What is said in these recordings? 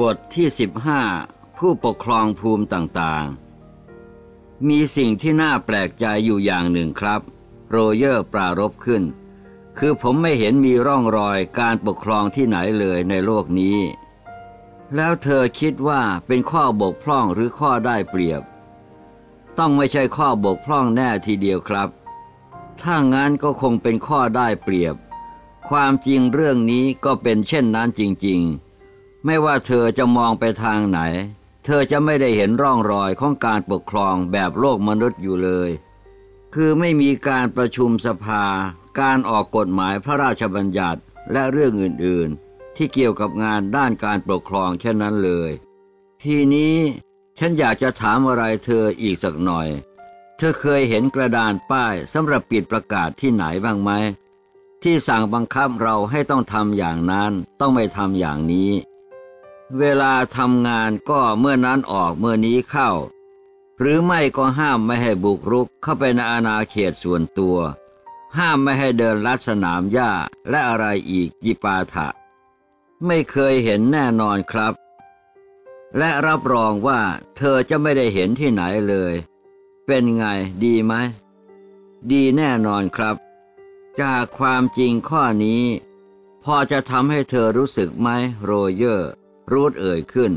บทที่ 15 ผู้ปกครองภูมิต่างๆ มีสิ่งที่น่าแปลกใจอยู่อย่างหนึ่งครับ โรเยอร์ปรารบขึ้น คือผมไม่เห็นมีร่องรอยการปกครองที่ไหนเลยในโลกนี้ แล้วเธอคิดว่าเป็นข้อบกพร่องหรือข้อได้เปรียบ ต้องไม่ใช่ข้อบกพร่องแน่ทีเดียวครับ ถ้างั้นก็คงเป็นข้อได้เปรียบ ความจริงเรื่องนี้ก็เป็นเช่นนั้นจริง ๆ ไม่ว่าเธอจะมองไปทางไหน เธอจะไม่ได้เห็นร่องรอยของการปกครองแบบโลกมนุษย์อยู่เลย คือไม่มีการประชุมสภา การออกกฎหมายพระราชบัญญัติและเรื่องอื่นๆ ที่เกี่ยวกับงานด้านการปกครองเช่นนั้นเลย ทีนี้ฉันอยากจะถามอะไรเธออีกสักหน่อย เธอเคยเห็นกระดานป้ายสำหรับปิดประกาศที่ไหนบ้างไหมที่สั่งบังคับเราให้ต้องทำอย่างนั้นต้องไม่ทำอย่างนี้ เวลาทำงานก็เมื่อนั้นออกเมื่อนี้เข้า หรือไม่ก็ห้ามไม่ให้บุกรุกเข้าไปในอาณาเขตส่วนตัว ห้ามไม่ให้เดินลัดสนามหญ้าและอะไรอีกยิปาถะ ไม่เคยเห็นแน่นอนครับ และรับรองว่าเธอจะไม่ได้เห็นที่ไหนเลย เป็นไงดีไหม ดีแน่นอนครับ จากความจริงข้อนี้ พอจะทำให้เธอรู้สึกไหมโรเยอร์ รูดเอ่ยขึ้น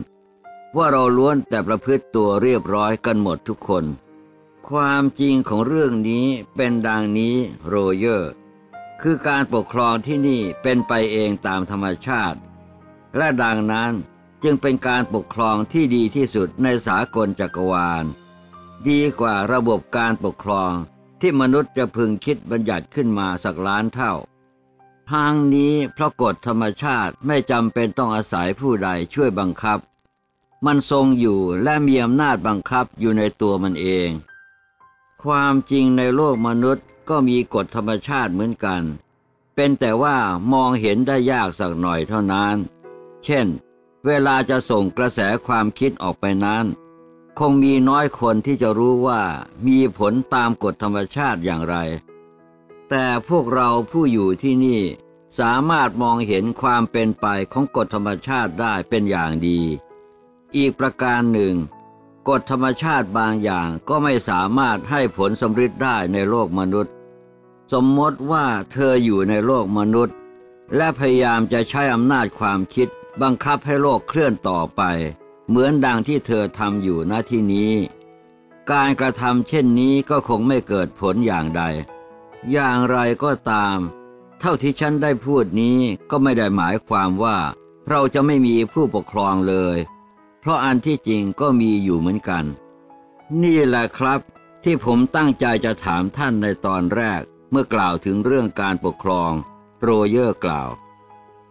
ว่าเราล้วนแต่ประพฤติตัวเรียบร้อยกันหมดทุกคน ความจริงของเรื่องนี้เป็นดังนี้โรเยอร์ คือการปกครองที่นี่เป็นไปเองตามธรรมชาติ และดังนั้นจึงเป็นการปกครองที่ดีที่สุดในสากลจักรวาล ดีกว่าระบบการปกครองที่มนุษย์จะพึงคิดบัญญัติขึ้นมาสักล้านเท่า ทางนี้เพราะกฎธรรมชาติไม่จำเป็นต้องอาศัยผู้ใดช่วยบังคับ มันทรงอยู่และมีอำนาจบังคับอยู่ในตัวมันเอง ความจริงในโลกมนุษย์ก็มีกฎธรรมชาติเหมือนกัน เป็นแต่ว่ามองเห็นได้ยากสักหน่อยเท่านั้น เช่น เวลาจะส่งกระแสความคิดออกไปนั้น คงมีน้อยคนที่จะรู้ว่ามีผลตามกฎธรรมชาติอย่างไร แต่พวกเราผู้อยู่ที่นี่สามารถมองเห็นความเป็นไปของกฎธรรมชาติได้เป็นอย่างดี อีกประการหนึ่ง กฎธรรมชาติบางอย่างก็ไม่สามารถให้ผลสำเร็จได้ในโลกมนุษย์ สมมติว่าเธออยู่ในโลกมนุษย์ และพยายามจะใช้อำนาจความคิดบังคับให้โลกเคลื่อนต่อไป เหมือนดังที่เธอทำอยู่ณที่นี้ การกระทำเช่นนี้ก็คงไม่เกิดผลอย่างใด อย่างไรก็ตาม เท่าที่ฉันได้พูดนี้ก็ไม่ได้หมายความว่า เราจะไม่มีผู้ปกครองเลย เพราะอันที่จริงก็มีอยู่เหมือนกัน นี่แหละครับ ที่ผมตั้งใจจะถามท่านในตอนแรกเมื่อกล่าวถึงเรื่องการปกครอง โรเยอร์กล่าว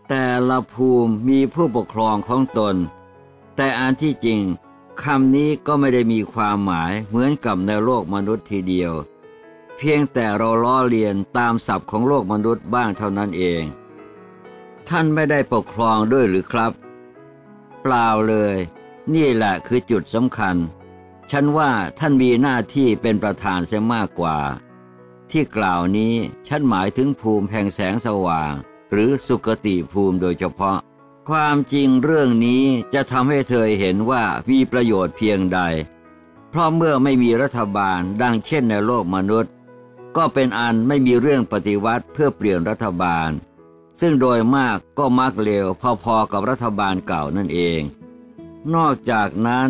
แต่ละภูมิมีผู้ปกครองของตน แต่อันที่จริงคำนี้ก็ไม่ได้มีความหมายเหมือนกับในโลกมนุษย์ทีเดียว เพียงแต่เราล้อเลียนตามศัพท์ของโลกมนุษย์บ้างเท่านั้นเอง ท่านไม่ได้ปกครองด้วยหรือครับ เปล่าเลย นี่แหละคือจุดสำคัญ ฉันว่าท่านมีหน้าที่เป็นประธานเสียมากกว่า ที่กล่าวนี้ฉันหมายถึงภูมิแห่งแสงสว่าง หรือสุกติภูมิโดยเฉพาะ ความจริงเรื่องนี้จะทำให้เธอเห็นว่ามีประโยชน์เพียงใด เพราะเมื่อไม่มีรัฐบาลดังเช่นในโลกมนุษย์ ก็เป็นอันไม่มีเรื่องปฏิวัติเพื่อเปลี่ยนรัฐบาล ซึ่งโดยมากก็มักเลวพอๆกับรัฐบาลเก่านั่นเอง นอกจากนั้น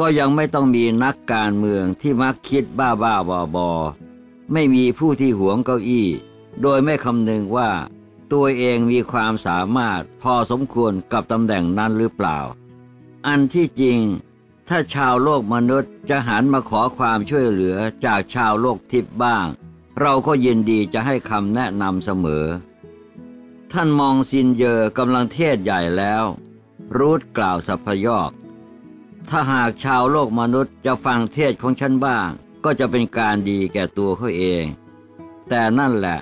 ก็ยังไม่ต้องมีนักการเมืองที่มักคิดบ้าบ้าบอบอไม่มีผู้ที่หวงเก้าอี้ โดยไม่คำนึงว่า ตัวเองมีความสามารถพอสมควรกับตำแหน่งนั้นหรือเปล่า อันที่จริง ถ้าชาวโลกมนุษย์จะหันมาขอความช่วยเหลือจากชาวโลกทิพย์บ้าง เราก็ยินดีจะให้คำแนะนำเสมอ ท่านมองซินเยอกำลังเทศใหญ่แล้ว รูดกล่าวสัพยอก ถ้าหากชาวโลกมนุษย์จะฟังเทศของฉันบ้าง ก็จะเป็นการดีแก่ตัวเขาเอง แต่นั่นแหละ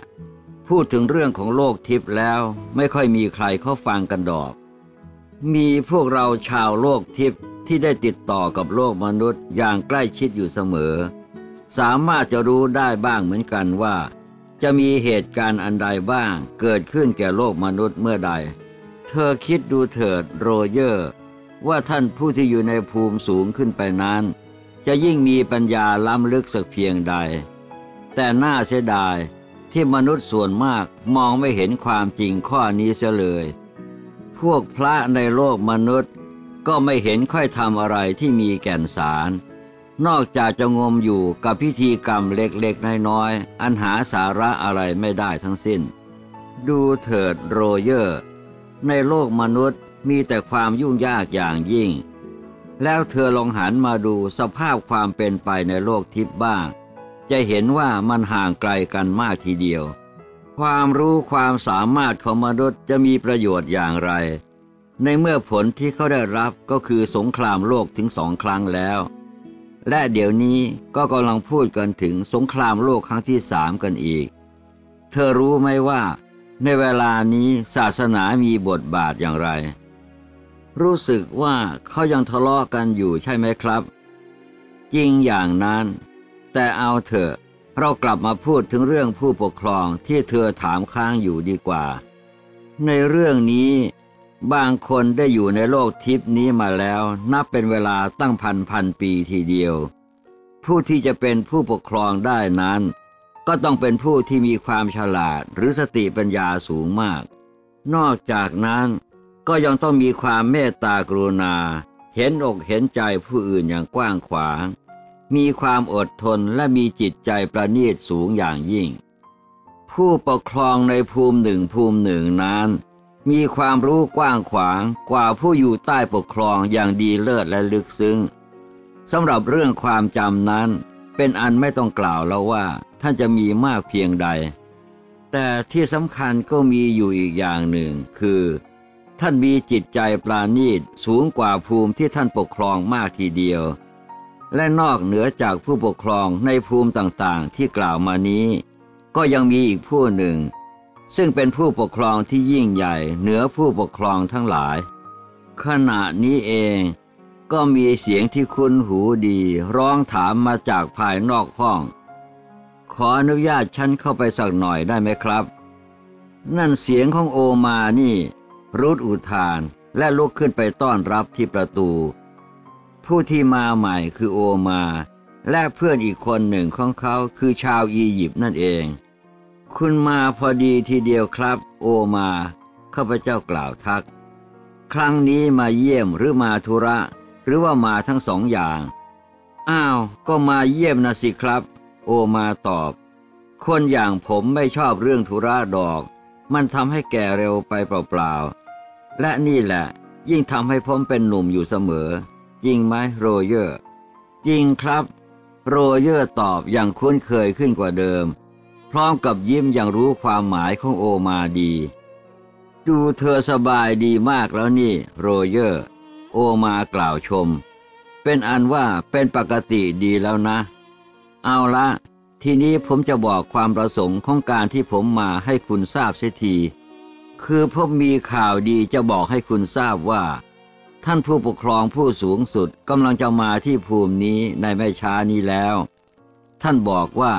พูดถึงเรื่องของโลกทิพย์แล้วไม่ค่อยมีใครเขาฟังกันดอก มีพวกเราชาวโลกทิพย์ที่ได้ติดต่อกับโลกมนุษย์อย่างใกล้ชิดอยู่เสมอ สามารถจะรู้ได้บ้างเหมือนกันว่า จะมีเหตุการณ์อันใดบ้างเกิดขึ้นแก่โลกมนุษย์เมื่อใด เธอคิดดูเถิดโรเยอร์ ว่าท่านผู้ที่อยู่ในภูมิสูงขึ้นไปนั้น จะยิ่งมีปัญญาล้ำลึกสักเพียงใด แต่น่าเสียดายที่มนุษย์ส่วนมากมองไม่เห็นความจริงข้อนี้เสียเลย พวกพระในโลกมนุษย์ก็ไม่เห็นค่อยทำอะไรที่มีแก่นสาร นอกจากจะงมอยู่กับพิธีกรรมเล็กๆ น้อยๆ อันหาสาระอะไรไม่ได้ทั้งสิ้น ดูเถิดโรเยอร์ ในโลกมนุษย์มีแต่ความยุ่งยากอย่างยิ่ง แล้วเธอลองหันมาดูสภาพความเป็นไปในโลกทิพย์บ้าง จะเห็นว่ามันห่างไกลกันมากทีเดียว ความรู้ความสามารถของมนุษย์จะมีประโยชน์อย่างไร ในเมื่อผลที่เขาได้รับก็คือสงครามโลกถึงสองครั้งแล้ว และเดี๋ยวนี้ก็กำลังพูดกันถึงสงครามโลกครั้งที่สามกันอีก เธอรู้ไหมว่า ในเวลานี้ศาสนามีบทบาทอย่างไร รู้สึกว่าเขายังทะเลาะกันอยู่ใช่ไหมครับ จริงอย่างนั้น แต่เอาเถอะเรากลับมาพูดถึงเรื่องผู้ปกครองที่เธอถามค้างอยู่ดีกว่า ในเรื่องนี้ บางคนได้อยู่ในโลกทิพนี้มาแล้ว นับเป็นเวลาตั้งพันพันปีทีเดียว ผู้ที่จะเป็นผู้ปกครองได้นั้น ก็ต้องเป็นผู้ที่มีความฉลาดหรือสติปัญญาสูงมาก นอกจากนั้นก็ยังต้องมีความเมตตากรุณา เห็นอกเห็นใจผู้อื่นอย่างกว้างขวาง มีความอดทนและมีจิตใจประณีตสูงอย่างยิ่ง ผู้ปกครองในภูมิหนึ่งภูมิหนึ่งนั้น มีความรู้กว้างขวางกว่าผู้อยู่ใต้ปกครองอย่างดีเลิศและลึกซึ้งสำหรับเรื่องความจำนั้น เป็นอันไม่ต้องกล่าวแล้วว่า ท่านจะมีมากเพียงใด แต่ที่สำคัญก็มีอยู่อีกอย่างหนึ่ง คือ ท่านมีจิตใจปราณีตสูงกว่าภูมิที่ท่านปกครองมากทีเดียว และนอกเหนือจากผู้ปกครองในภูมิต่างๆ ที่กล่าวมานี้ ก็ยังมีอีกผู้หนึ่ง ซึ่งเป็นผู้ปกครองที่ยิ่งใหญ่เหนือผู้ปกครองทั้งหลาย ขณะนี้เองก็มีเสียงที่คุ้นหูดีร้องถามมาจากภายนอกห้อง ขออนุญาตฉันเข้าไปสักหน่อยได้ไหมครับ นั่นเสียงของโอมานี่ รุดอุทานและลุกขึ้นไปต้อนรับที่ประตู ผู้ที่มาใหม่คือโอมา และเพื่อนอีกคนหนึ่งของเขาคือชาวอียิปต์นั่นเอง คุณมาพอดีทีเดียวครับ โอมาข้าพเจ้ากล่าวทัก ครั้งนี้มาเยี่ยมหรือมาธุระ หรือว่ามาทั้งสองอย่าง อ้าว ก็มาเยี่ยมนะสิครับ โอมาตอบ คนอย่างผมไม่ชอบเรื่องธุระดอก มันทำให้แก่เร็วไปเปล่าๆ และนี่แหละ ยิ่งทำให้ผมเป็นหนุ่มอยู่เสมอ จริงไหมโรเยอร์ จริงครับ โรเยอร์ตอบอย่างคุ้นเคยขึ้นกว่าเดิม พร้อมกับยิ้มอย่างรู้ความหมายของโอมาดี ดูเธอสบายดีมากแล้วนี่ โรเยอร์ โอมากล่าวชม เป็นอันว่าเป็นปกติดีแล้วนะ เอาละทีนี้ผมจะบอกความประสงค์ของการที่ผมมาให้คุณทราบเสียที คือผมมีข่าวดีจะบอกให้คุณทราบว่า ท่านผู้ปกครองผู้สูงสุดกำลังจะมาที่ภูมินี้ในไม่ช้านี้แล้ว ท่านบอกว่า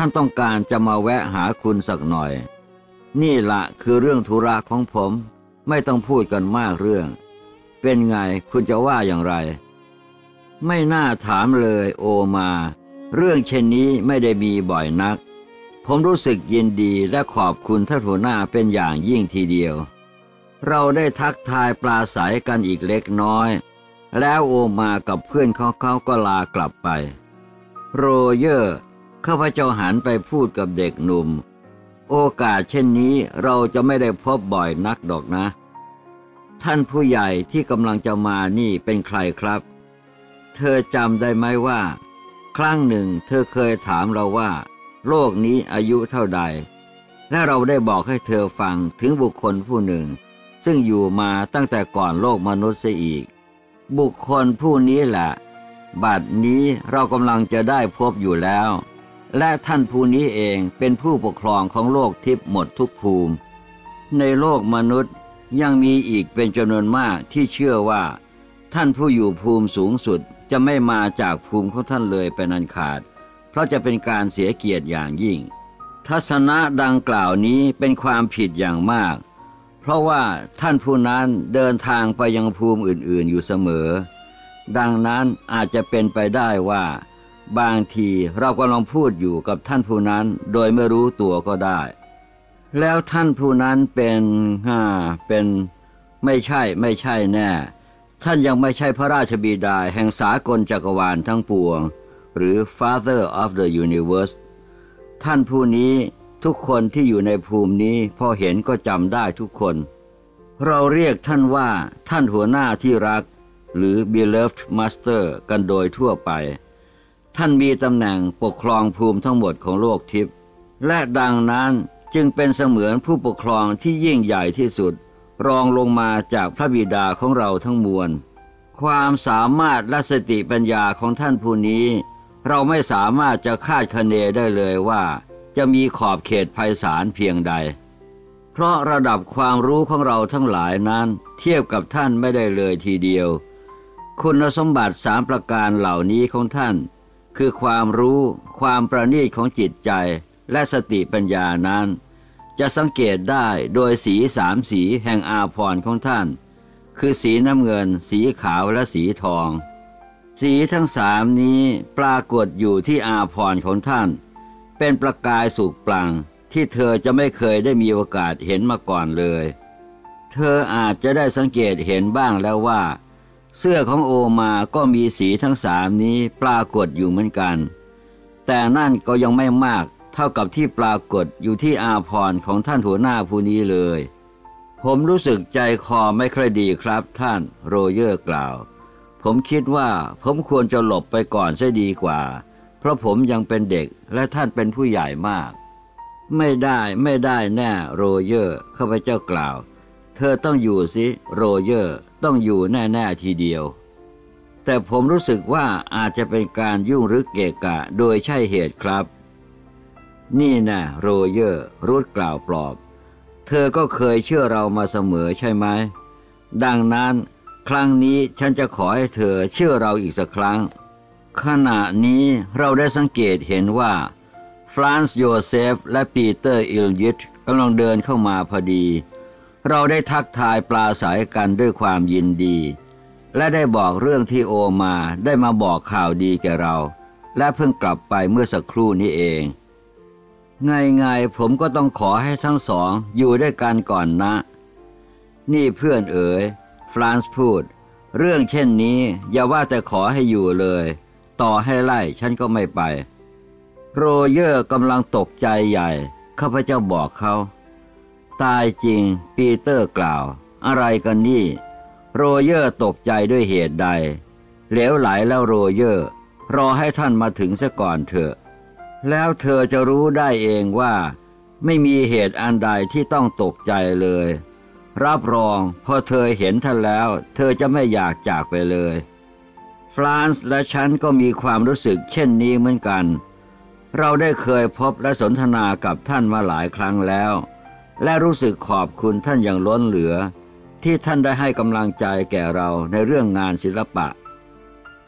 ท่านต้องการจะมาแวะหาคุณสักหน่อย นี่ละคือเรื่องธุระของผม ไม่ต้องพูดกันมากเรื่อง เป็นไงคุณจะว่าอย่างไร ไม่น่าถามเลยโอมา เรื่องเช่นนี้ไม่ได้มีบ่อยนัก ผมรู้สึกยินดีและขอบคุณท่านหัวหน้าเป็นอย่างยิ่งทีเดียว เราได้ทักทายปลาใสกันอีกเล็กน้อย แล้วโอมากับเพื่อนเขาเขาก็ลากลับไป โรเยอร์ ข้าพเจ้าหันไปพูดกับเด็กหนุ่ม โอกาสเช่นนี้เราจะไม่ได้พบบ่อยนักดอกนะ ท่านผู้ใหญ่ที่กำลังจะมานี่เป็นใครครับ เธอจำได้ไหมว่า ครั้งหนึ่งเธอเคยถามเราว่า โลกนี้อายุเท่าใด และเราได้บอกให้เธอฟังถึงบุคคลผู้หนึ่ง ซึ่งอยู่มาตั้งแต่ก่อนโลกมนุษย์เสียอีก บุคคลผู้นี้แหละบัดนี้เรากำลังจะได้พบอยู่แล้ว และท่านผู้นี้เองเป็นผู้ปกครองของโลกทิพย์หมดทุกภูมิ ในโลกมนุษย์ยังมีอีกเป็นจำนวนมากที่เชื่อว่า ท่านผู้อยู่ภูมิสูงสุดจะไม่มาจากภูมิของท่านเลยเป็นอันขาด เพราะจะเป็นการเสียเกียรติอย่างยิ่ง ทัศนะดังกล่าวนี้เป็นความผิดอย่างมาก เพเพราะว่าท่านผู้นั้นเดินทางไปยังภูมิอื่นๆอยู่เสมอ ดังนั้นอาจจะเป็นไปได้ว่า บางทีเรากำลังพูดอยู่กับท่านผู้นั้นโดยไม่รู้ตัวก็ได้ แล้วท่านผู้นั้นเป็นฮ่าเป็น ไม่ใช่ไม่ใช่แน่ ท่านยังไม่ใช่พระราชบิดาแห่งสากลจักรวาลทั้งปวง หรือ Father of the Universe ท่านผู้นี้ทุกคนที่อยู่ในภูมินี้พอเห็นก็จำได้ทุกคน เราเรียกท่านว่าท่านหัวหน้าที่รัก หรือ beloved master กันโดยทั่วไป ท่านมีตำแหน่งปกครองภูมิทั้งหมดของโลกทิพย์และดังนั้นจึงเป็นเสมือนผู้ปกครองที่ยิ่งใหญ่ที่สุด รองลงมาจากพระบิดาของเราทั้งมวล ความสามารถและสติปัญญาของท่านผู้นี้ เราไม่สามารถจะคาดคะเนได้เลยว่า จะมีขอบเขตไพศาลเพียงใด เพราะระดับความรู้ของเราทั้งหลายนั้น เทียบกับท่านไม่ได้เลยทีเดียว คุณสมบัติสามประการเหล่านี้ของท่าน คือความรู้ความประณีตของจิตใจและสติปัญญานั้น จะสังเกตได้โดยสีสามสีแห่งอาพรณ์ของท่าน คือสีน้ำเงิน สีขาวและสีทอง สีทั้งสามนี้ปรากฏอยู่ที่อาพรณ์ของท่าน เป็นประกายสุกปลังที่เธอจะไม่เคยได้มีโอกาสเห็นมาก่อนเลย เธออาจจะได้สังเกตเห็นบ้างแล้วว่า เสื้อของโอมาก็มีสีทั้งสามนี้ปรากฏอยู่เหมือนกัน แต่นั่นก็ยังไม่มากเท่ากับที่ปรากฏอยู่ที่อาภรณ์ของท่านหัวหน้าผู้นี้เลย ผมรู้สึกใจคอไม่ค่อยดีครับท่านโรเยอร์กล่าว ผมคิดว่าผมควรจะหลบไปก่อนซะดีกว่า เพราะผมยังเป็นเด็กและท่านเป็นผู้ใหญ่มาก ไม่ได้ไม่ได้แน่โรเยอร์ข้าพเจ้ากล่าว เธอต้องอยู่สิโรเยอร์ต้องอยู่แน่ๆทีเดียว แต่ผมรู้สึกว่าอาจจะเป็นการยุ่งหรือเกะกะโดยใช่เหตุครับ นี่นะโรเยอร์รูดกล่าวปลอบ เธอก็เคยเชื่อเรามาเสมอใช่ไหม ดังนั้นครั้งนี้ฉันจะขอให้เธอเชื่อเราอีกสักครั้ง ขณะนี้เราได้สังเกตเห็นว่าฟรานซ์โยเซฟและปีเตอร์อิลยิตกำลังเดินเข้ามาพอดี เราได้ทักทายปลาสายกันด้วยความยินดี และได้บอกเรื่องที่โอมาได้มาบอกข่าวดีแก่เรา และเพิ่งกลับไปเมื่อสักครู่นี้เอง ไงๆผมก็ต้องขอให้ทั้งสองอยู่ด้วยกันก่อนนะ นี่เพื่อนเอ๋ยฟรานซ์พูด เรื่องเช่นนี้อย่าว่าแต่ขอให้อยู่เลย ต่อให้ไล่ฉันก็ไม่ไป โรเยอร์กำลังตกใจใหญ่ข้าพเจ้าบอกเขา ตายจริง ปีเตอร์กล่าว อะไรกันนี่ โรเยอร์ตกใจด้วยเหตุใด เหลวไหลแล้วโรเยอร์ รอให้ท่านมาถึงซะก่อนเถอะ แล้วเธอจะรู้ได้เองว่า ไม่มีเหตุอันใดที่ต้องตกใจเลย รับรองพอเธอเห็นท่านแล้ว เธอจะไม่อยากจากไปเลย ฟรานซ์และฉันก็มีความรู้สึกเช่นนี้เหมือนกัน เราได้เคยพบและสนทนากับท่านมาหลายครั้งแล้ว และรู้สึกขอบคุณท่านอย่างล้นเหลือ ที่ท่านได้ให้กำลังใจแก่เราในเรื่องงานศิลปะ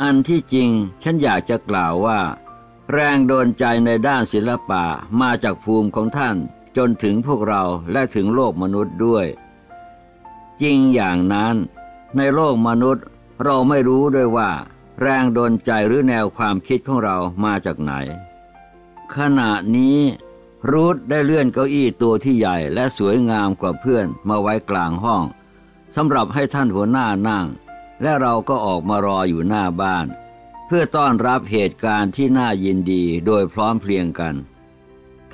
อันที่จริงฉันอยากจะกล่าวว่า แรงโดนใจในด้านศิลปะมาจากภูมิของท่านจนถึงพวกเราและถึงโลกมนุษย์ด้วย จริงอย่างนั้น ในโลกมนุษย์เราไม่รู้ด้วยว่า แรงโดนใจหรือแนวความคิดของเรามาจากไหน ขณะนี้ รูธได้เลื่อนเก้าอี้ตัวที่ใหญ่และสวยงามกว่าเพื่อนมาไว้กลางห้องสำหรับให้ท่านหัวหน้านั่ง และเราก็ออกมารออยู่หน้าบ้าน เพื่อต้อนรับเหตุการณ์ที่น่ายินดีโดยพร้อมเพรียงกัน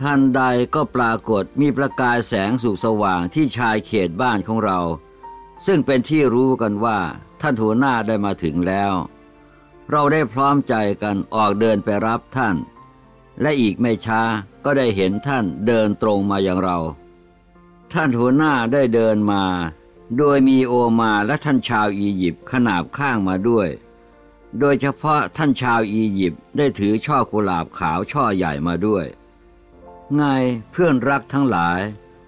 ทันใดก็ปรากฏมีประกายแสงสุกสว่างที่ชายเขตบ้านของเรา ซึ่งเป็นที่รู้กันว่าท่านหัวหน้าได้มาถึงแล้ว เราได้พร้อมใจกันออกเดินไปรับท่าน และอีกไม่ช้าก็ได้เห็นท่านเดินตรงมาอย่างเรา ท่านหัวหน้าได้เดินมา โดยมีโอมาและท่านชาวอียิปต์ขนาบข้างมาด้วย โดยเฉพาะท่านชาวอียิปต์ได้ถือช่อกุหลาบขาวช่อใหญ่มาด้วย ไงเพื่อนรักทั้งหลาย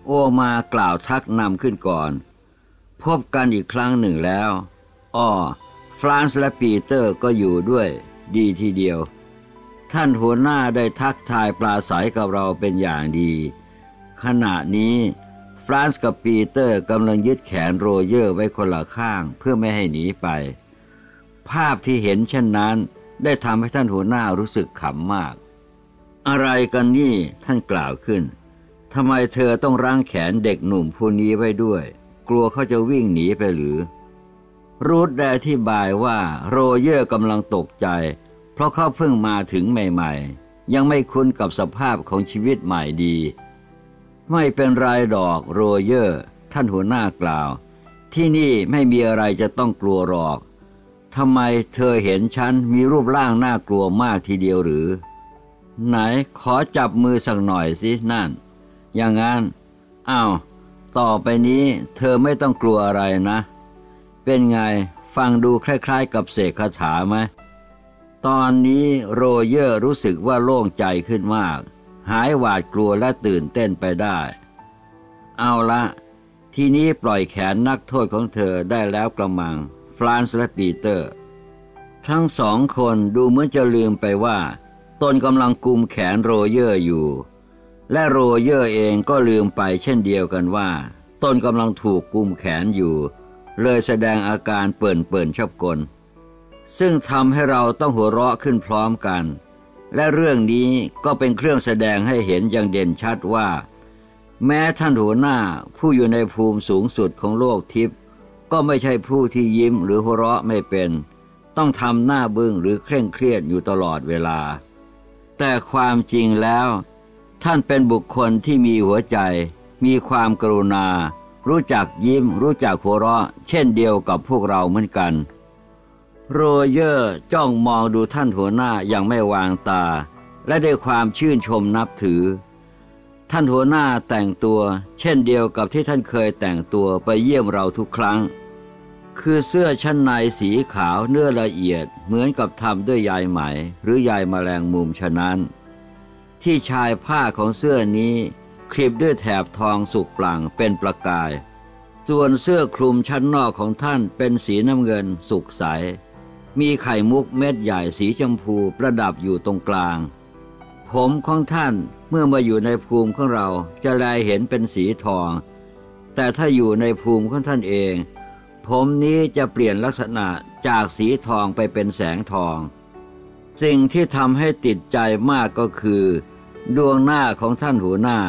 โอมากล่าวทักนำขึ้นก่อน พบกันอีกครั้งหนึ่งแล้วอ้อฟรานซ์และปีเตอร์ก็อยู่ด้วย ดีทีเดียว ท่านหัวหน้าได้ทักทายปราศรัยกับเราเป็นอย่างดี ขณะนี้ฟรานซ์กับปีเตอร์กำลังยึดแขนโรเยอร์ไว้คนละข้างเพื่อไม่ให้หนีไป ภาพที่เห็นเช่นนั้น ได้ทำให้ท่านหัวหน้ารู้สึกขำมาก อะไรกันนี่ท่านกล่าวขึ้นทำไมเธอต้องรั้งแขนเด็กหนุ่มผู้นี้ไว้ด้วย กลัวเขาจะวิ่งหนีไปหรือ รูดได้อธิบายว่าโรเยอร์กำลังตกใจ เพราะเขาเพิ่งมาถึงใหม่ๆ ยังไม่คุ้นกับสภาพของชีวิตใหม่ดี ไม่เป็นไรดอกโรเยอร์ ท่านหัวหน้ากล่าว ที่นี่ไม่มีอะไรจะต้องกลัวหรอกทำไมเธอเห็นฉันมีรูปร่างน่ากลัวมากทีเดียวหรือ ไหนขอจับมือสักหน่อยสินั่น อย่างงั้นอ้าวต่อไปนี้เธอไม่ต้องกลัวอะไรนะ เป็นไงฟังดูคล้ายๆ กับเสกคาถาไหม ตอนนี้โรเยอร์รู้สึกว่าโล่งใจขึ้นมาก หายหวาดกลัวและตื่นเต้นไปได้ เอาละทีนี้ปล่อยแขนนักโทษของเธอได้แล้วกระมัง ฟรานซ์และปีเตอร์ ทั้งสองคนดูเหมือนจะลืมไปว่า ตนกำลังกุมแขนโรเยอร์อยู่ และโรเยอร์เองก็ลืมไปเช่นเดียวกันว่า ตนกำลังถูกกุมแขนอยู่ เลยแสดงอาการเปิ่นเปิ่นชอบกล ซึ่งทำให้เราต้องหัวเราะขึ้นพร้อมกัน และเรื่องนี้ก็เป็นเครื่องแสดงให้เห็นอย่างเด่นชัดว่า แม้ท่านหัวหน้าผู้อยู่ในภูมิสูงสุดของโลกทิพย์ก็ไม่ใช่ผู้ที่ยิ้มหรือหัวเราะไม่เป็น ต้องทำหน้าบึ้งหรือเคร่งเครียดอยู่ตลอดเวลา แต่ความจริงแล้ว ท่านเป็นบุคคลที่มีหัวใจ มีความกรุณา รู้จักยิ้ม รู้จักหัวเราะ เช่นเดียวกับพวกเราเหมือนกัน โรเยอร์จ้องมองดูท่านหัวหน้าอย่างไม่วางตา และด้วยความชื่นชมนับถือ ท่านหัวหน้าแต่งตัว เช่นเดียวกับที่ท่านเคยแต่งตัวไปเยี่ยมเราทุกครั้ง คือเสื้อชั้นในสีขาวเนื้อละเอียดเหมือนกับทำด้วยใยไหม หรือใยแมลงมุมฉะนั้น ที่ชายผ้าของเสื้อนี้คลิปด้วยแถบทองสุกปลั่งเป็นประกาย ส่วนเสื้อคลุมชั้นนอกของท่านเป็นสีน้ำเงินสุกใส มีไข่มุกเม็ดใหญ่สีชมพูประดับอยู่ตรงกลาง ผมของท่านเมื่อมาอยู่ในภูมิของเราจะแลเห็นเป็นสีทอง แต่ถ้าอยู่ในภูมิของท่านเอง ผมนี้จะเปลี่ยนลักษณะจากสีทองไปเป็นแสงทอง สิ่งที่ทำให้ติดใจมากก็คือ ดวงหน้าของท่านหัวหน้า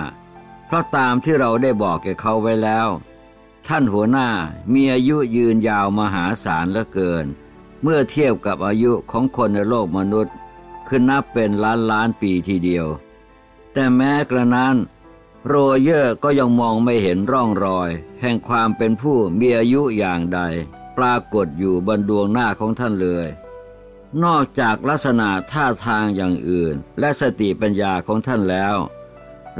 เพราะตามที่เราได้บอกแกเขาไว้แล้ว ท่านหัวหน้ามีอายุยืนยาวมหาศาลเหลือเกิน เมื่อเทียบกับอายุของคนในโลกมนุษย์คือนับเป็นล้านล้านปีทีเดียว แต่แม้กระนั้น โรเยอร์ก็ยังมองไม่เห็นร่องรอย แห่งความเป็นผู้มีอายุอย่างใด ปรากฏอยู่บนดวงหน้าของท่านเลย นอกจากลักษณะท่าทางอย่างอื่น และสติปัญญาของท่านแล้ว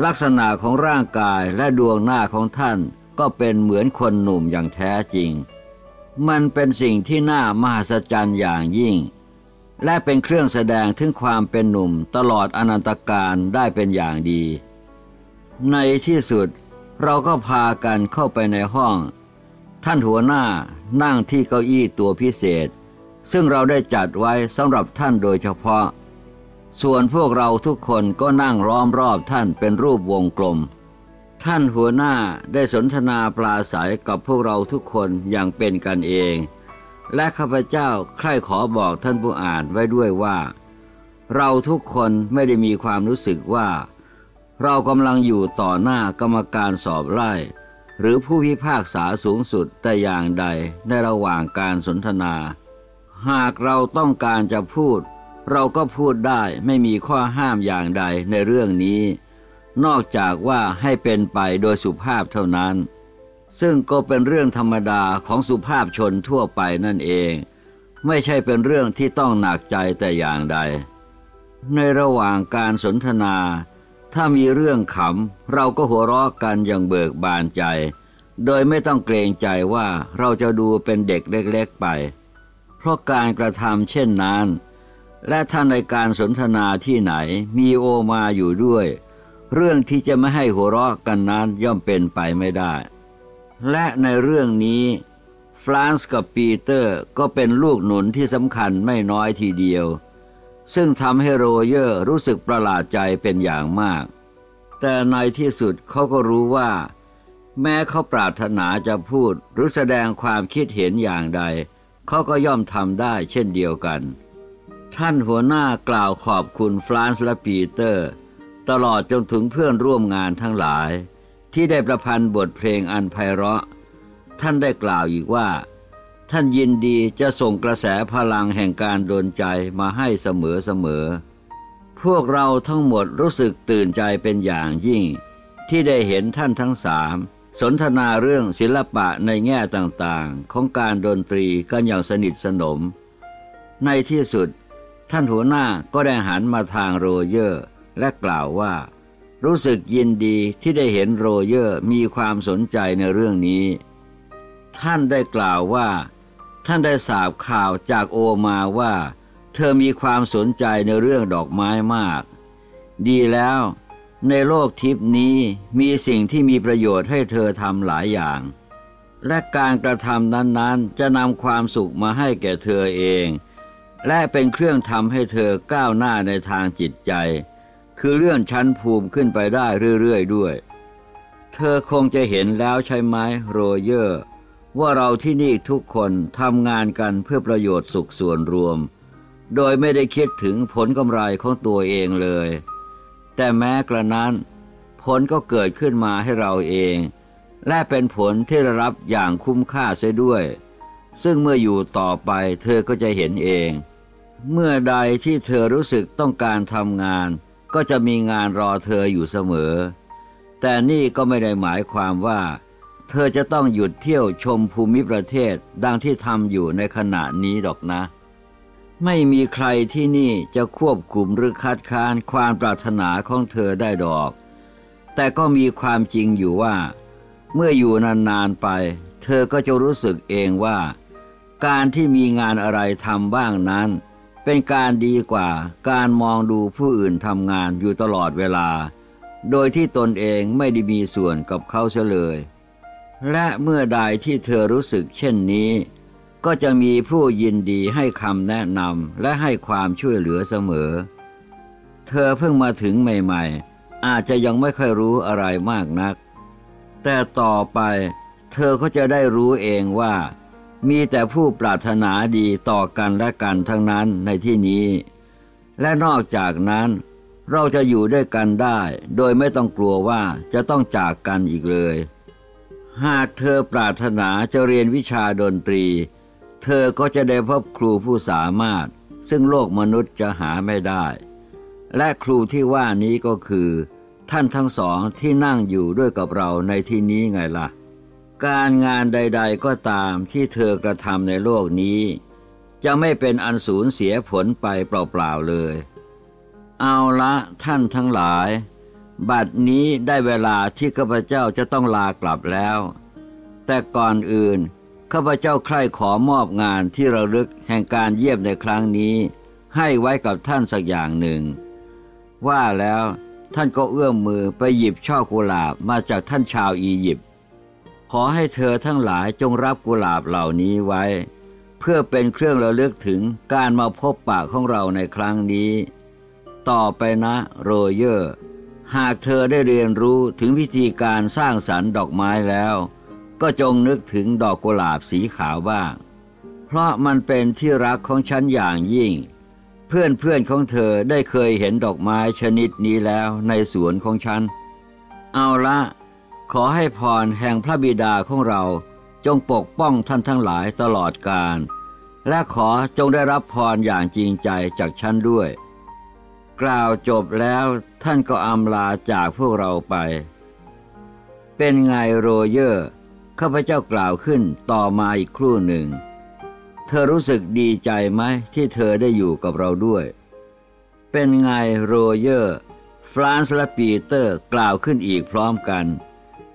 ลักษณะของร่างกายและดวงหน้าของท่านก็เป็นเหมือนคนหนุ่มอย่างแท้จริง มันเป็นสิ่งที่น่ามหัศจรรย์อย่างยิ่ง และเป็นเครื่องแสดงถึงความเป็นหนุ่มตลอดอนันตการได้เป็นอย่างดี ในที่สุดเราก็พากันเข้าไปในห้อง ท่านหัวหน้านั่งที่เก้าอี้ตัวพิเศษ ซึ่งเราได้จัดไว้สำหรับท่านโดยเฉพาะ ส่วนพวกเราทุกคนก็นั่งล้อมรอบท่านเป็นรูปวงกลม ท่านหัวหน้าได้สนทนาปลาศัยกับพวกเราทุกคนอย่างเป็นกันเอง และข้าพเจ้าใคร่ขอบอกท่านผู้อ่านไว้ด้วยว่า เราทุกคนไม่ได้มีความรู้สึกว่า เรากำลังอยู่ต่อหน้ากรรมการสอบไล่ หรือผู้พิพากษาสูงสุดแต่อย่างใดในระหว่างการสนทนา หากเราต้องการจะพูด เราก็พูดได้ไม่มีข้อห้ามอย่างใดในเรื่องนี้ นอกจากว่าให้เป็นไปโดยสุภาพเท่านั้น ซึ่งก็เป็นเรื่องธรรมดาของสุภาพชนทั่วไปนั่นเอง ไม่ใช่เป็นเรื่องที่ต้องหนักใจแต่อย่างใด ในระหว่างการสนทนา ถ้ามีเรื่องขำเราก็หัวเราะกันอย่างเบิกบานใจ โดยไม่ต้องเกรงใจว่าเราจะดูเป็นเด็กเล็กๆไป เพราะการกระทำเช่นนั้น และถ้าในการสนทนาที่ไหนมีโอมาอยู่ด้วย เรื่องที่จะไม่ให้หัวเราะกันนั้นย่อมเป็นไปไม่ได้ และในเรื่องนี้ฟรานซ์กับปีเตอร์ก็เป็นลูกหนุนที่สำคัญไม่น้อยทีเดียว ซึ่งทำให้โรเยอร์รู้สึกประหลาดใจเป็นอย่างมาก แต่ในที่สุดเขาก็รู้ว่า แม้เขาปรารถนาจะพูดหรือแสดงความคิดเห็นอย่างใด เขาก็ย่อมทำได้เช่นเดียวกัน ท่านหัวหน้ากล่าวขอบคุณฟรานซ์และปีเตอร์ ตลอดจนถึงเพื่อนร่วมงานทั้งหลาย ที่ได้ประพันธ์บทเพลงอันไพเราะ ท่านได้กล่าวอีกว่า ท่านยินดีจะส่งกระแสพลังแห่งการดนใจมาให้เสมอเสมอ พวกเราทั้งหมดรู้สึกตื่นใจเป็นอย่างยิ่ง ที่ได้เห็นท่านทั้งสามสนทนาเรื่องศิลปะในแง่ต่างๆ ของการดนตรีกันอย่างสนิทสนม ในที่สุด ท่านหัวหน้าก็ได้หันมาทางโรเยอร์ และกล่าวว่า รู้สึกยินดีที่ได้เห็นโรเยอร์มีความสนใจในเรื่องนี้ ท่านได้กล่าวว่า ท่านได้ทราบข่าวจากโอมาว่า เธอมีความสนใจในเรื่องดอกไม้มาก ดีแล้ว ในโลกทิพนี้มีสิ่งที่มีประโยชน์ให้เธอทำหลายอย่าง และการกระทำนั้นๆ จะนำความสุขมาให้แก่เธอเองและเป็นเครื่องทำให้เธอก้าวหน้าในทางจิตใจ คือเลื่อนชั้นภูมิขึ้นไปได้เรื่อยๆด้วย เธอคงจะเห็นแล้วใช่ไหมโรเยอร์ ว่าเราที่นี่ทุกคนทำงานกันเพื่อประโยชน์สุขส่วนรวม โดยไม่ได้คิดถึงผลกำไรของตัวเองเลย แต่แม้กระนั้น ผลก็เกิดขึ้นมาให้เราเอง และเป็นผลที่ได้รับอย่างคุ้มค่าเสียด้วย ซึ่งเมื่ออยู่ต่อไปเธอก็จะเห็นเอง เมื่อใดที่เธอรู้สึกต้องการทำงาน ก็จะมีงานรอเธออยู่เสมอ แต่นี่ก็ไม่ได้หมายความว่า เธอจะต้องหยุดเที่ยวชมภูมิประเทศดังที่ทำอยู่ในขณะนี้ดอกนะ ไม่มีใครที่นี่จะควบคุมหรือคัดค้านความปรารถนาของเธอได้ดอก แต่ก็มีความจริงอยู่ว่า เมื่ออยู่นานๆไป เธอก็จะรู้สึกเองว่า การที่มีงานอะไรทำบ้างนั้น เป็นการดีกว่าการมองดูผู้อื่นทำงานอยู่ตลอดเวลา โดยที่ตนเองไม่ได้มีส่วนกับเขาเสียเลย และเมื่อใดที่เธอรู้สึกเช่นนี้ ก็จะมีผู้ยินดีให้คำแนะนำและให้ความช่วยเหลือเสมอ เธอเพิ่งมาถึงใหม่ๆ อาจจะยังไม่ค่อยรู้อะไรมากนัก แต่ต่อไปเธอก็จะได้รู้เองว่า มีแต่ผู้ปรารถนาดีต่อกันและกันทั้งนั้นในที่นี้ และนอกจากนั้นเราจะอยู่ด้วยกันได้ โดยไม่ต้องกลัวว่าจะต้องจากกันอีกเลย หากเธอปรารถนาจะเรียนวิชาดนตรี เธอก็จะได้พบครูผู้สามารถ ซึ่งโลกมนุษย์จะหาไม่ได้ และครูที่ว่านี้ก็คือ ท่านทั้งสองที่นั่งอยู่ด้วยกับเราในที่นี้ไงละ่ะ การงานใด ๆ ก็ตามที่เธอกระทำในโลกนี้ จะไม่เป็นอันสูญเสียผลไปเปล่าๆเลย เอาละท่านทั้งหลาย บัดนี้ได้เวลาที่ข้าพเจ้าจะต้องลากลับแล้ว แต่ก่อนอื่นข้าพเจ้าใคร่ขอมอบงานที่ระลึกแห่งการเยี่ยมในครั้งนี้ ให้ไว้กับท่านสักอย่างหนึ่ง ว่าแล้วท่านก็เอื้อมมือไปหยิบช่อกุหลาบมาจากท่านชาวอียิปต์ ขอให้เธอทั้งหลายจงรับกุหลาบเหล่านี้ไว้ เพื่อเป็นเครื่องระลึกถึงการมาพบปากของเราในครั้งนี้ ต่อไปนะโรเยอร์ หากเธอได้เรียนรู้ถึงวิธีการสร้างสรรค์ดอกไม้แล้ว ก็จงนึกถึงดอกกุหลาบสีขาวบ้าง เพราะมันเป็นที่รักของฉันอย่างยิ่ง เพื่อนเพื่อนของเธอได้เคยเห็นดอกไม้ชนิดนี้แล้วในสวนของฉัน เอาละ ขอให้พรแห่งพระบิดาของเราจงปกป้องท่านทั้งหลายตลอดกาลและขอจงได้รับพรอย่างจริงใจจากฉันด้วย กล่าวจบแล้วท่านก็อำลาจากพวกเราไป เป็นไงโรเยอร์ข้าพเจ้ากล่าวขึ้นต่อมาอีกครู่หนึ่ง เธอรู้สึกดีใจไหมที่เธอได้อยู่กับเราด้วย เป็นไงโรเยอร์ ฟรานซ์และปีเตอร์กล่าวขึ้นอีกพร้อมกัน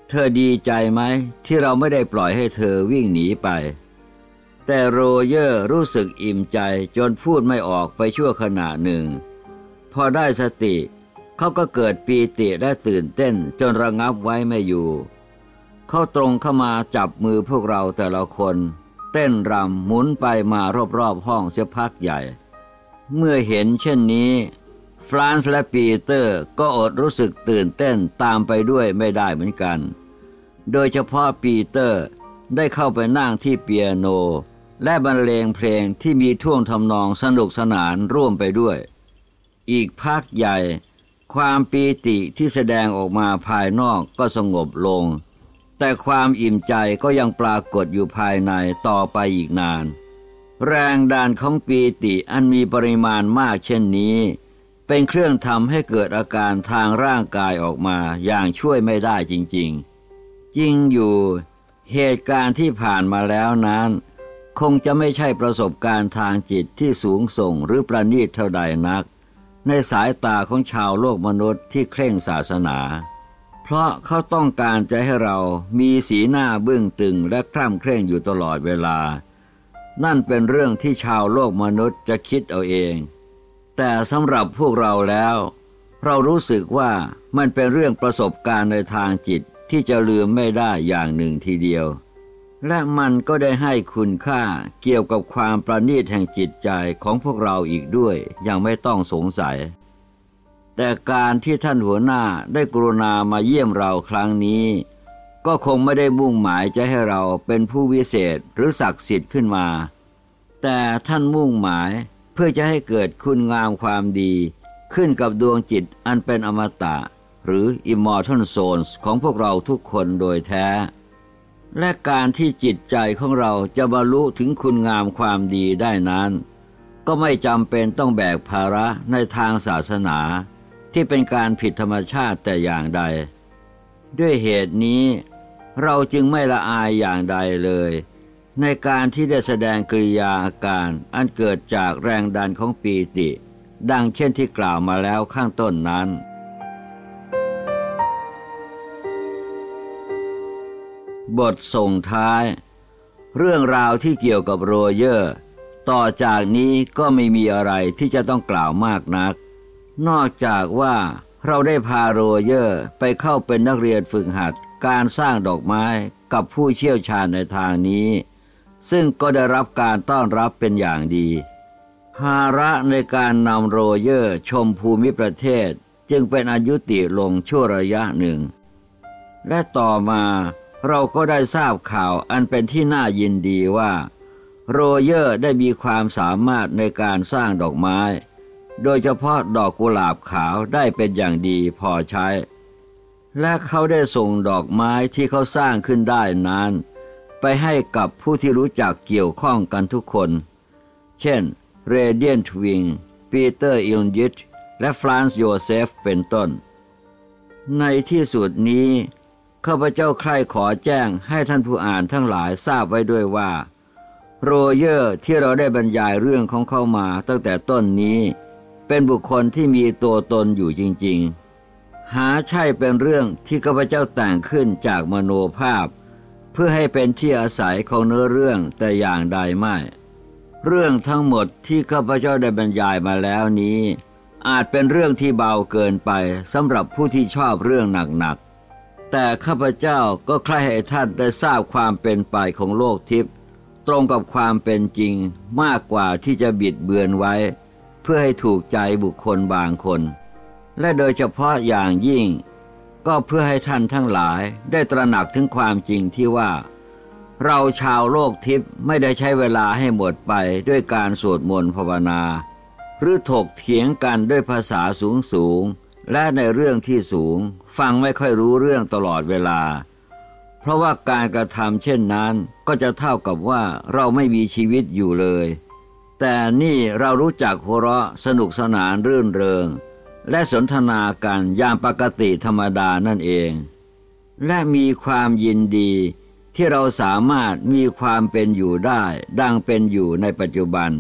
เธอดีใจไหมที่เราไม่ได้ปล่อยให้เธอวิ่งหนีไป แต่โรเยอร์รู้สึกอิ่มใจจนพูดไม่ออกไปชั่วขณะหนึ่ง พอได้สติ เขาก็เกิดปีติและตื่นเต้นจนระงับไว้ไม่อยู่ เขาตรงเข้ามาจับมือพวกเราแต่ละคน เต้นรำหมุนไปมารอบๆห้องเสียพักใหญ่ เมื่อเห็นเช่นนี้ ฟรานซ์และปีเตอร์ก็อดรู้สึกตื่นเต้นตามไปด้วยไม่ได้เหมือนกัน โดยเฉพาะปีเตอร์ได้เข้าไปนั่งที่เปียโน และบรรเลงเพลงที่มีท่วงทำนองสนุกสนานร่วมไปด้วย อีกพักใหญ่ ความปีติที่แสดงออกมาภายนอกก็สงบลง แต่ความอิ่มใจก็ยังปรากฏอยู่ภายในต่อไปอีกนาน แรงดันของปีติอันมีปริมาณมากเช่นนี้ เป็นเครื่องทำให้เกิดอาการทางร่างกายออกมาอย่างช่วยไม่ได้จริงๆ จริงอยู่เหตุการณ์ที่ผ่านมาแล้วนั้น คงจะไม่ใช่ประสบการณ์ทางจิตที่สูงส่งหรือประณีตเท่าใดนัก ในสายตาของชาวโลกมนุษย์ที่เคร่งศาสนา เพราะเขาต้องการจะให้เรามีสีหน้าเบึ้งตึงและคร่ำเคร่งอยู่ตลอดเวลา นั่นเป็นเรื่องที่ชาวโลกมนุษย์จะคิดเอาเอง แต่สำหรับพวกเราแล้ว เรารู้สึกว่ามันเป็นเรื่องประสบการณ์ในทางจิตที่จะลืมไม่ได้อย่างหนึ่งทีเดียว และมันก็ได้ให้คุณค่าเกี่ยวกับความประณีตแห่งจิตใจของพวกเราอีกด้วยยังไม่ต้องสงสัย แต่การที่ท่านหัวหน้าได้กรุณามาเยี่ยมเราครั้งนี้ ก็คงไม่ได้มุ่งหมายจะให้เราเป็นผู้วิเศษหรือศักดิ์สิทธิ์ขึ้นมา แต่ท่านมุ่งหมาย เพื่อจะให้เกิดคุณงามความดี ขึ้นกับดวงจิตอันเป็นอมตะ หรือ Immortal Souls ของพวกเราทุกคนโดยแท้ และการที่จิตใจของเราจะบรรลุถึงคุณงามความดีได้นั้น ก็ไม่จำเป็นต้องแบกภาระในทางศาสนา ที่เป็นการผิดธรรมชาติแต่อย่างใด ด้วยเหตุนี้ เราจึงไม่ละอายอย่างใดเลย ในการที่ได้แสดงกริยาอาการอันเกิดจากแรงดันของปีติ ดังเช่นที่กล่าวมาแล้วข้างต้นนั้น บทส่งท้าย เรื่องราวที่เกี่ยวกับโรเยอร์ ต่อจากนี้ก็ไม่มีอะไรที่จะต้องกล่าวมากนัก นอกจากว่าเราได้พาโรเยอร์ไปเข้าเป็นนักเรียนฝึกหัดการสร้างดอกไม้กับผู้เชี่ยวชาญในทางนี้ ซึ่งก็ได้รับการต้อนรับเป็นอย่างดี ภาระในการนำโรเยอร์ชมภูมิประเทศจึงเป็นอันยุติลงชั่วระยะหนึ่ง และต่อมาเราก็ได้ทราบข่าวอันเป็นที่น่ายินดีว่า โรเยอร์ได้มีความสามารถในการสร้างดอกไม้ โดยเฉพาะดอกกุหลาบขาวได้เป็นอย่างดีพอใช้ และเขาได้ส่งดอกไม้ที่เขาสร้างขึ้นได้นั้น ไปให้กับผู้ที่รู้จักเกี่ยวข้องกันทุกคน เช่นเรเดียนทวิงปีเตอร์อิลยิตและฟรานซ์โยเซฟเป็นต้น ในที่สุดนี้ข้าพเจ้าใคร่ขอแจ้งให้ท่านผู้อ่านทั้งหลายทราบไว้ด้วยว่า โรเยอร์ที่เราได้บรรยายเรื่องของเขามาตั้งแต่ต้นนี้ เป็นบุคคลที่มีตัวตนอยู่จริง ๆ หาใช่เป็นเรื่องที่ข้าพเจ้าแต่งขึ้นจากมโนภาพ เพื่อให้เป็นที่อาศัยของเนื้อเรื่องแต่อย่างใดไม่ เรื่องทั้งหมดที่ข้าพเจ้าได้บรรยายมาแล้วนี้ อาจเป็นเรื่องที่เบาเกินไปสำหรับผู้ที่ชอบเรื่องหนักแต่ข้าพเจ้าก็ใคร่ให้ท่านได้ทราบความเป็นไปของโลกทิพย์ตรงกับความเป็นจริงมากกว่าที่จะบิดเบือนไว้ เพื่อให้ถูกใจบุคคลบางคน และโดยเฉพาะอย่างยิ่ง ก็เพื่อให้ท่านทั้งหลายได้ตระหนักถึงความจริงที่ว่า เราชาวโลกทิพย์ไม่ได้ใช้เวลาให้หมดไปด้วยการสวดมนต์ภาวนา หรือถกเถียงกันด้วยภาษาสูงสูงและในเรื่องที่สูงฟังไม่ค่อยรู้เรื่องตลอดเวลา เพราะว่าการกระทำเช่นนั้นก็จะเท่ากับว่าเราไม่มีชีวิตอยู่เลย แต่นี่เรารู้จักหัวเราะสนุกสนานรื่นเริง และสนทนากันอย่างปกติธรรมดานั่นเอง และมีความยินดีที่เราสามารถมีความเป็นอยู่ได้ ดังเป็นอยู่ในปัจจุบัน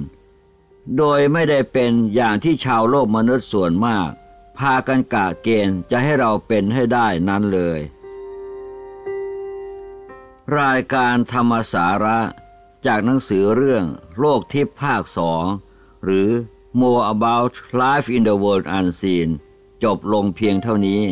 โดยไม่ได้เป็นอย่างที่ชาวโลกมนุษย์ส่วนมาก พากันกะเกณฑ์จะให้เราเป็นให้ได้นั้นเลย รายการธรรมสาระจากหนังสือเรื่องโลกทิพย์ภาคสองหรือ More About Life in the World Unseen จบลงเพียงเท่านี้